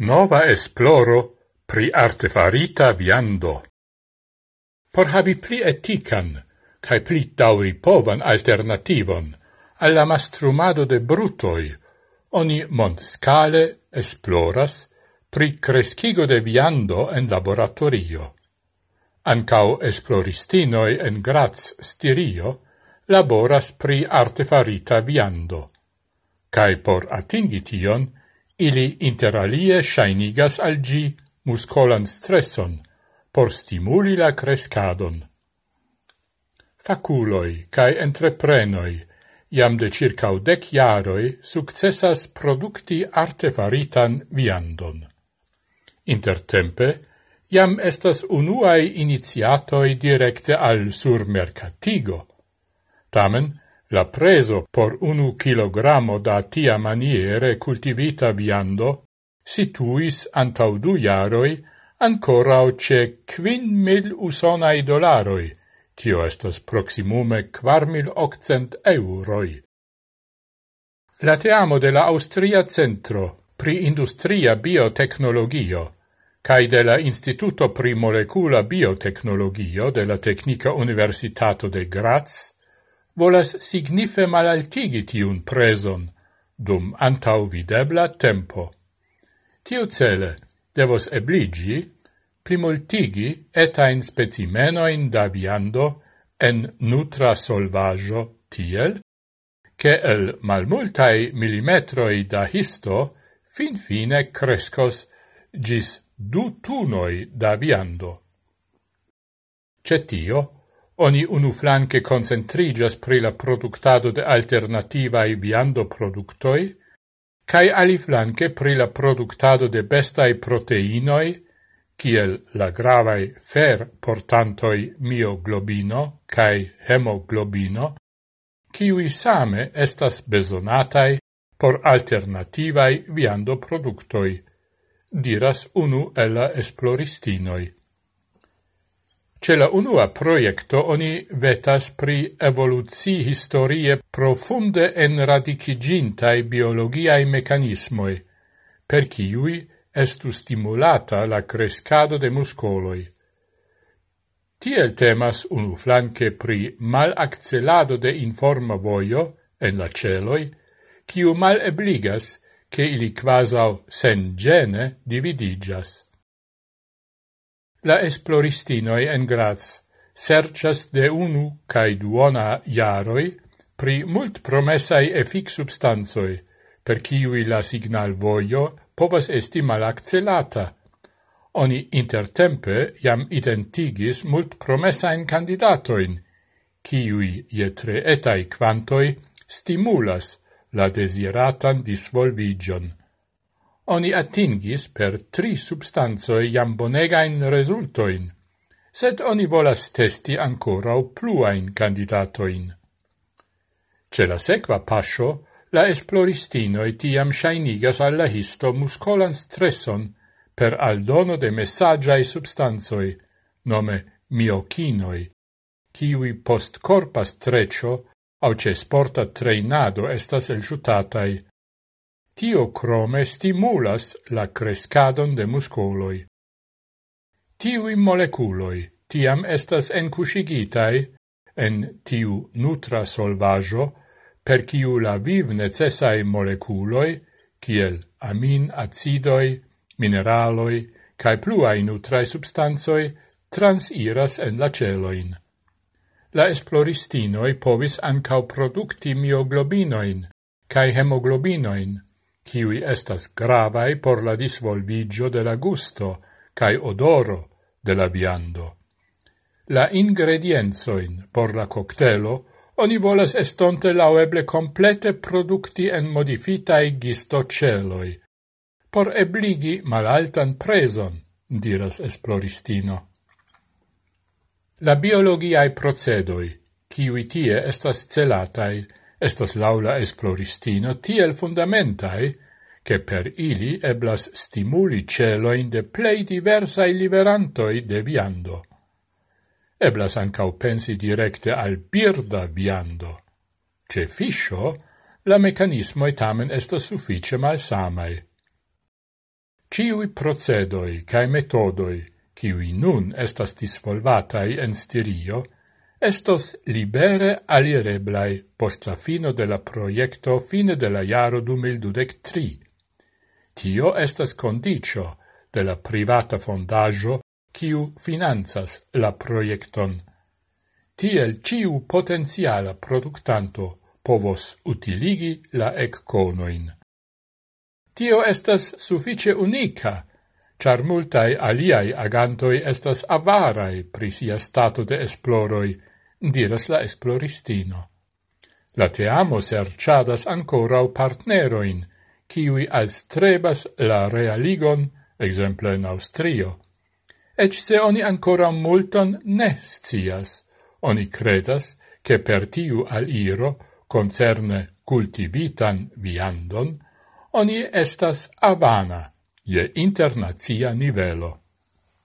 Nova esploro pri artefarita viando. Por havi pli etican, cae pli dauri povan alternativon alla mastrumado de brutoi, oni mondscale esploras pri crescigo de viando en laboratorio. Ancao esploristinoi en Graz stirio laboras pri artefarita viando. Cae por atingi tion, Ili interalie shainigas al gi muscolan stresson por stimuli la crescadon. Faculoi cae entreprenoi iam de circa dec iaroi successas producti artefaritan viandon. Intertempe, iam estas unuae iniziatoi directe al surmercatigo. Tamen, La preso por unu kilogramo da tia maniere cultivita viando situis antau du jaroi ancorau ce quin mil usonai dolaroi, tio estas proximume quar mil occent euroi. La teamo de la Austria Centro pri Industria Biotecnologio cae de la Instituto pri Molecula Biotecnologio de la Tecnica Universitato de Graz volas signife malaltigi tiun preson dum antau videbla tempo. Tiu cele devos ebligi primultigi etain specimenoin da viando en nutra solvajo tiel, che el malmultai millimetroi da histo fin fine crescos gis du tunoi da viando. Cetio Oni unuflanque concentrigas pri la productado de alternativae viandoproductoi, cae aliflanque pri la productado de bestai proteinoi, kiel la gravae fer portantoi mioglobino cae hemoglobino, kiui same estas besonatai por alternativae viandoproductoi, diras unu ella esploristinoi. Ce la unua proiecto oni vetas pri evoluzi historie profunde enradicigintai biologiae mecanismoi, per ciui estu stimulata la crescado de muscoloi. Tiel temas unu flanque pri mal accelado de informa voio en la celoi, ciu mal ebligas che ili quasau sen gene dividigas. La esploristinoi en Graz serchas de unu cae duona iaroi pri mult promesaj efic substanzoi, per ciui la signal voio povas esti malaccelata. Oni intertempe jam identigis mult promessain candidatoin, ciui ietre etai quantoi stimulas la desiratan disvolvigion oni atingis per tri substanzoi jam bonegain resultoin, sed oni volas testi ancora o pluain candidatoin. Ce la sequa pascio, la esploristinoi tiam shainigas alla histo muscolan stresson per aldono de messagiae substanzoi, nome miocinoi, kiwi post corpa streccio au ce sporta treinado estas elciutatai, Tio crome stimulas la crescadon de muscoloi. Tiui moleculoi tiam estas encusigitai en tiu nutra solvajo per ciu la viv necessai moleculoi, kiel amin acidoi, mineraloi, cae pluai nutrae substanzoi transiras en la celoin. La esploristinoi povis ancau producti mioglobinoin cae hemoglobinoin, kiui estas gravae por la disvolvigio de la gusto cae odoro de la viando. La ingredienzoin por la coctelo oni volas estonte laueble complete producti en modifitae gistoceloi, por ebligi malaltan preson, diras esploristino. La biologiae procedoi, kiui tie estas celatai, estas laula esploristino tiel fundamentai, che per ili eblas stimuli celoin de plei diversai liberantoi de viando. Eblas ancau pensi directe al birda viando. Ce fiscio, la mecanismoi tamen estas suffice malsamai. Ciui procedoi cae metodoi, ciui nun estas disvolvatai en stirio, estos libere alireblai post la fino de la proiecto fine de la jaro 2023. Tio estas condicio de la privata fondaggio kiu finanzas la proiecton. Tiel ciu potenziala productanto povos utiligi la ecconoin. Tio estas suffice unica, char multae aliai agantoi estas avarai pri sia stato de esploroi, diras la esploristino. La teamo serciadas ancorau partneroin, kiwi alstrebas la realigon, exemple in Austrio. Ec se oni ancora multon ne scias, oni credas che per tiu al iro concerne cultivitan viandon, oni estas avana, je internazia nivelo.